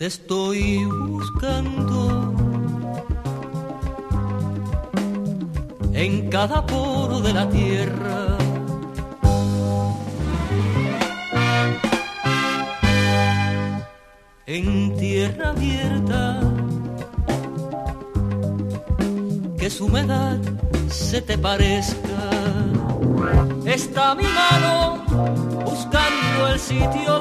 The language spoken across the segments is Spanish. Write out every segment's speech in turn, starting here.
te estoy buscando en cada poro de la tierra. En tierra abierta, que su humedad se te parezca. Está mi mano buscando el sitio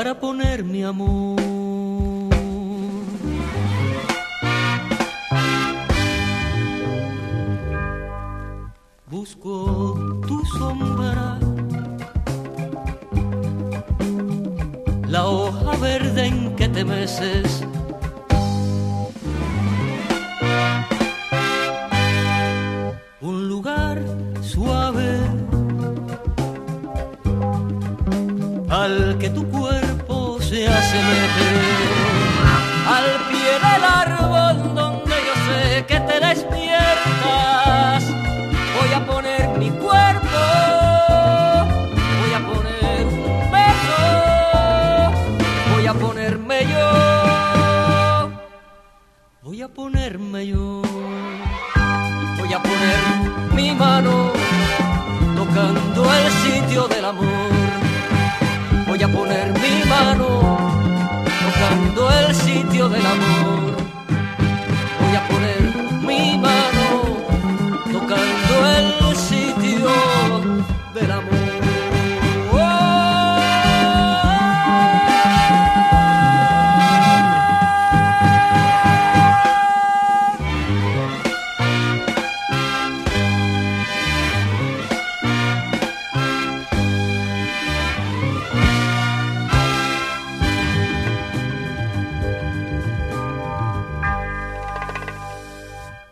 para poner mi amor. Busco tu sombra, la hoja verde en que te meces un lugar suave al que tu cuerpo se asemeje, al pie del árbol donde yo sé que te despiertas. Voy a poner mi cuerpo, voy a poner un beso, voy a ponerme yo, voy a ponerme yo voy a poner mi mano tocando el sitio del amor. Lại.